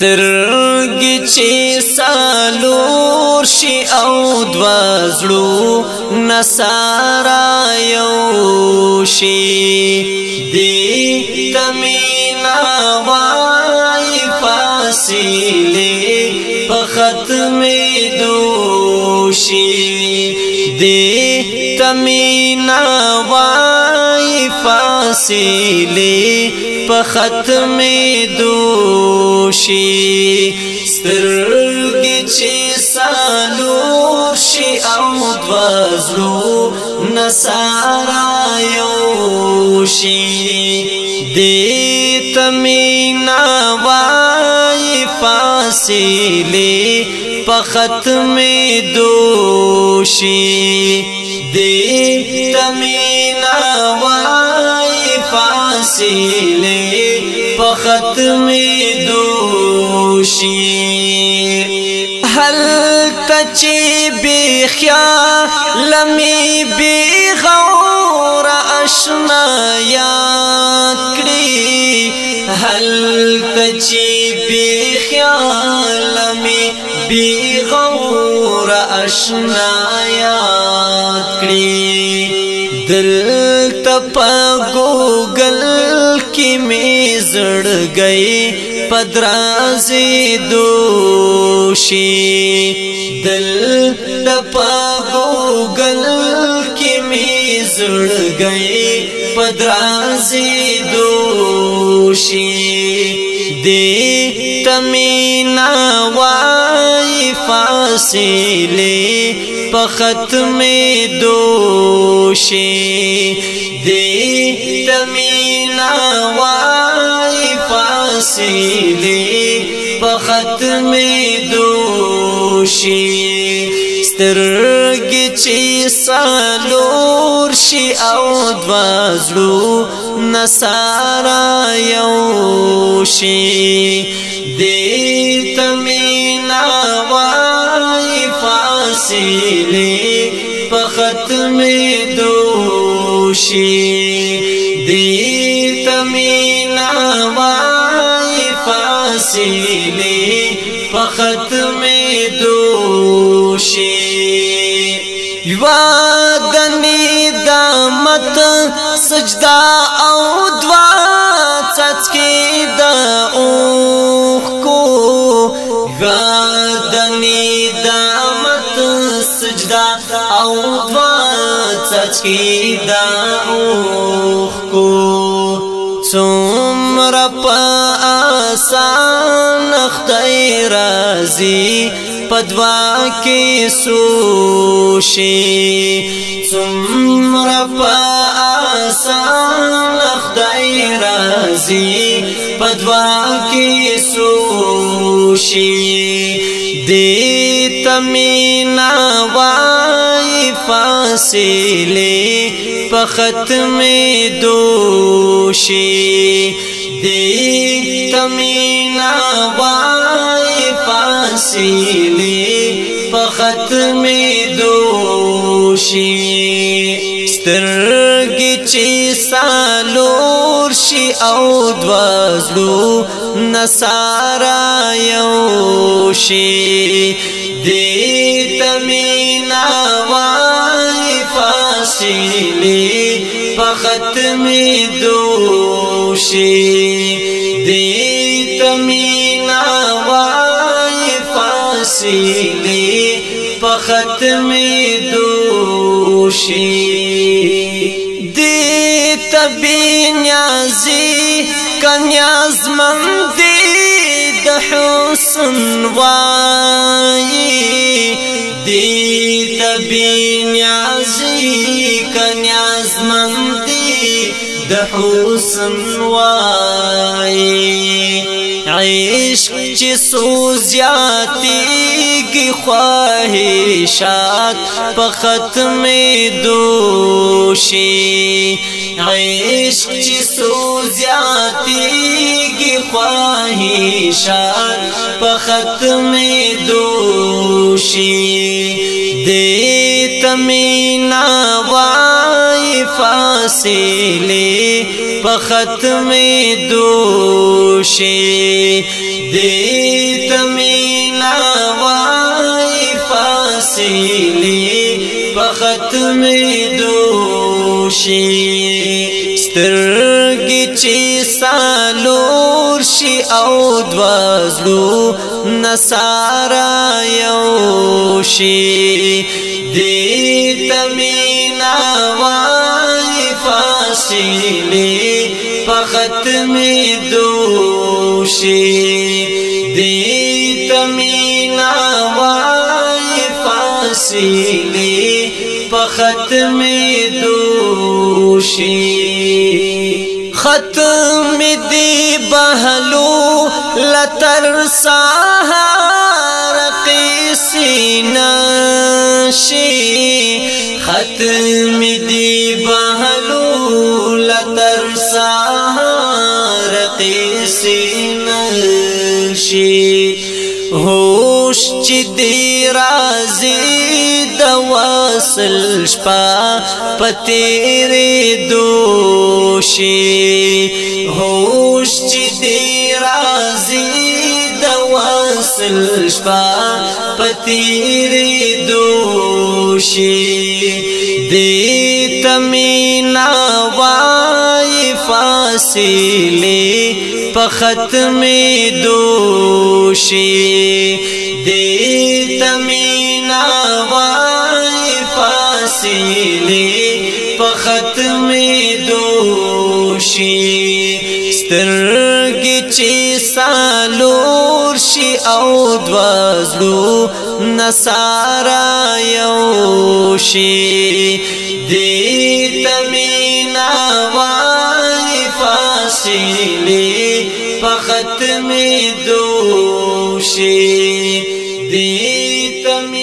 سترګي چې سالور شي او دوازړو نسارا یو شي دې تمینا وای فاصله په ختم دوشي دې تمینا وای فاصله په ختم دوشي سترګې چې سالو شي او دوزلو نسارا یو شي دې تمینا وای فاصله په ختم دوشي دې تمینا وسیلې په ختمې دوشي هل تچي بخیا لمي بغور اشنا یاد کړی هل تچي بخیا لمي بغور اشنا یاد می زړګي پدرازي دوشي دل دپاغو گل کی می زړګي پدرازي دوشي دې تمینا وای فاصله په ختمه دوشي دې تمینا نوای فاصله په ختم دوشي سترګې چې سالور شي او دوازلو نسارا یو شي دې تمینا وای فاصله په ختم دوشي دې مینا وای فاصله په ختم دوشي یوا دني دامت سجدا او دعا څڅکی د اوخ کو یوا دني دامت سجدا او دعا څڅکی د اوخ سمر پا آسان اختی رازی پدوا کی سوشی سمر پا آسان اختی رازی پدوا کی سوشی دیتا مینا وان فاصله په ختم دوشي دې تمینا وای فاصله په ختم دوشي سترګې چې سالور شي او دوزلو نصارا یو شي دې تمینا وای حاصلی فختم دوشی دی تمینا وای فاصلی فختم دوشی دی تبی نیازی کنیاز من دی د حسن وای دی بی نیازی کنیاز مندی د حسن وای عشق چې سوزیاتی کی خواهشات په ختم دوشي عشق چې سوزیاتی کی خواهشات په ختم دوشي دې تمینا وای فاصله په ختم دوشي دې تمینا وای فاصله په ختم دوشي سترګي چې سالور شي او دوازلو نصارا یو شي دې تمینا وای فاصله په ختم دوشي دې تمینا وای فاصله ختم دوشي ختم دی بهلو لتر سهار قیسینا شي ختم دی بهلو لتر سهار قیسینا شي هوش چې دی رازی د وصل شپا پتیری دوشی هوش چې دی رازی د وصل شپا پتیری دوشی دی تمینا وای فاصله په ختم دوشي دې تمینا وای فاصله په ختم دوشي سترګې چې سالور شي او دوازلو نصارا یو شي دې تمینا وای وسیلی پختم دوشی دی تم